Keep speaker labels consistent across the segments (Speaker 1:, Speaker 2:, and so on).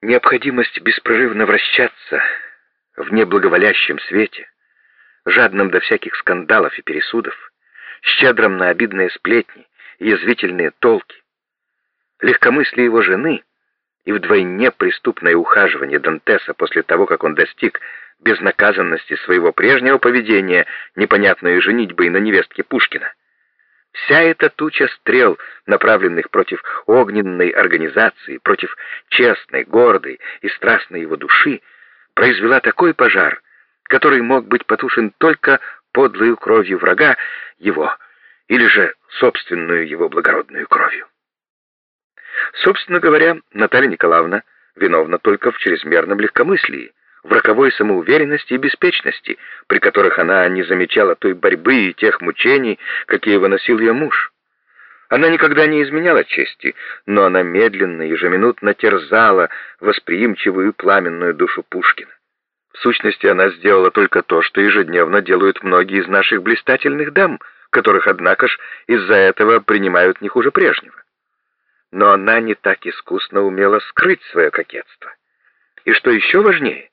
Speaker 1: Необходимость беспрерывно вращаться в неблаговолящем свете, жадном до всяких скандалов и пересудов, щедром на обидные сплетни и язвительные толки, легкомыслие его жены и вдвойне преступное ухаживание Дантеса после того, как он достиг безнаказанности своего прежнего поведения, непонятной женитьбой на невестке Пушкина. Вся эта туча стрел, направленных против огненной организации, против честной, гордой и страстной его души, произвела такой пожар, который мог быть потушен только подлою кровью врага его или же собственную его благородную кровью. Собственно говоря, Наталья Николаевна виновна только в чрезмерном легкомыслии, в роковой самоуверенности и беспечности, при которых она не замечала той борьбы и тех мучений, какие выносил ее муж. Она никогда не изменяла чести, но она медленно, ежеминутно терзала восприимчивую пламенную душу Пушкина. В сущности, она сделала только то, что ежедневно делают многие из наших блистательных дам, которых, однако ж, из-за этого принимают не хуже прежнего. Но она не так искусно умела скрыть свое кокетство. И что еще важнее,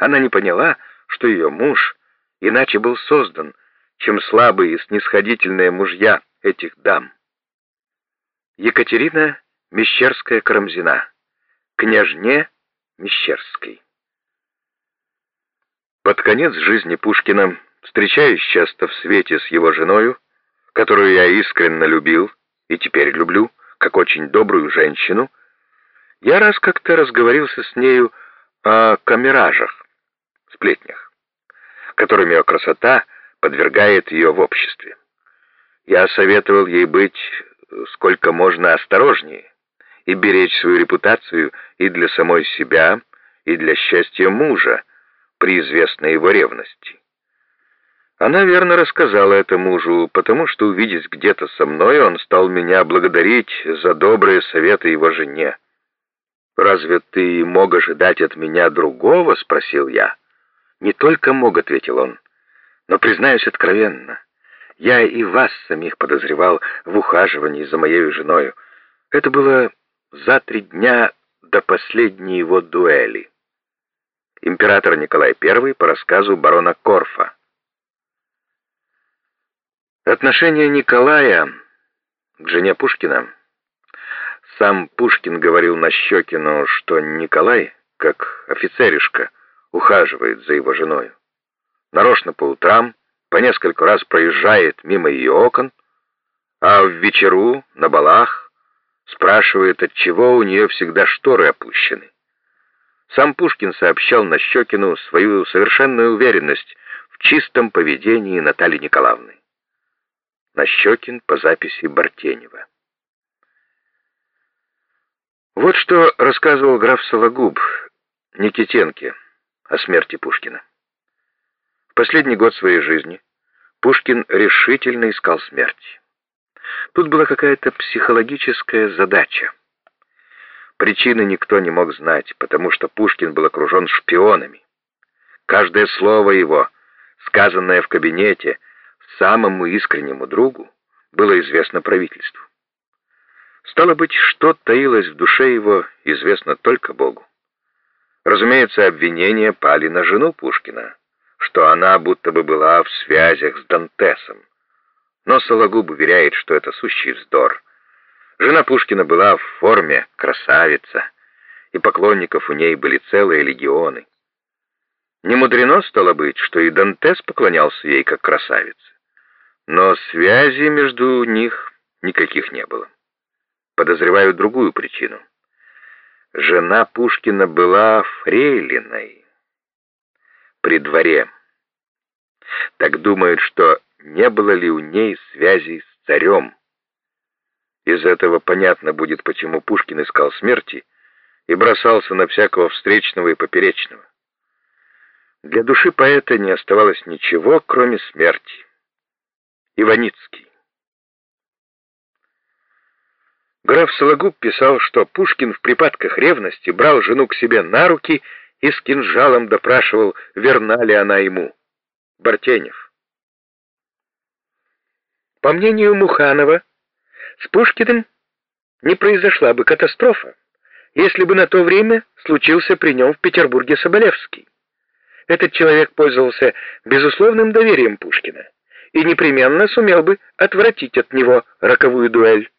Speaker 1: она не поняла, что ее муж иначе был создан, чем слабые и снисходительные мужья этих дам. Екатерина Мещерская-Карамзина, княжне Мещерской. Под конец жизни Пушкина, встречаясь часто в свете с его женою, которую я искренне любил и теперь люблю, как очень добрую женщину, я раз как-то разговорился с нею о камеражах, сплетнях, которыми ее красота подвергает ее в обществе. Я советовал ей быть сколько можно осторожнее и беречь свою репутацию и для самой себя, и для счастья мужа при известной его ревности. Она верно рассказала это мужу, потому что, увидеть где-то со мной, он стал меня благодарить за добрые советы его жене. «Разве ты мог ожидать от меня другого?» — спросил я. «Не только мог», — ответил он, — «но, признаюсь откровенно, я и вас самих подозревал в ухаживании за моей женою. Это было за три дня до последней его дуэли». Император Николай I по рассказу барона Корфа. Отношение Николая к жене Пушкина. Сам Пушкин говорил Нащекину, что Николай, как офицеришка, ухаживает за его женой. Нарочно по утрам, по несколько раз проезжает мимо ее окон, а в вечеру, на балах, спрашивает, от чего у нее всегда шторы опущены. Сам Пушкин сообщал Нащекину свою совершенную уверенность в чистом поведении Натальи Николаевны. Нащекин по записи Бартенева. Вот что рассказывал граф Сологуб Никитенке о смерти Пушкина. В последний год своей жизни Пушкин решительно искал смерти. Тут была какая-то психологическая задача. Причины никто не мог знать, потому что Пушкин был окружен шпионами. Каждое слово его, сказанное в кабинете самому искреннему другу, было известно правительству. Стало быть, что таилось в душе его, известно только Богу. Разумеется, обвинения пали на жену Пушкина, что она будто бы была в связях с Дантесом. Но Сологуб уверяет, что это сущий вздор. Жена Пушкина была в форме красавица, и поклонников у ней были целые легионы. Не мудрено стало быть, что и Дантес поклонялся ей как красавице. Но связи между них никаких не было. Подозреваю другую причину. Жена Пушкина была фрейлиной при дворе. Так думают, что не было ли у ней связей с царем. Из этого понятно будет, почему Пушкин искал смерти и бросался на всякого встречного и поперечного. Для души поэта не оставалось ничего, кроме смерти. Иваницкий. Граф Сологуб писал, что Пушкин в припадках ревности брал жену к себе на руки и с кинжалом допрашивал, верна ли она ему. Бартенев. По мнению Муханова, с Пушкиным не произошла бы катастрофа,
Speaker 2: если бы на то время случился при нем в Петербурге Соболевский. Этот человек пользовался безусловным доверием Пушкина и непременно сумел бы отвратить от него роковую дуэль.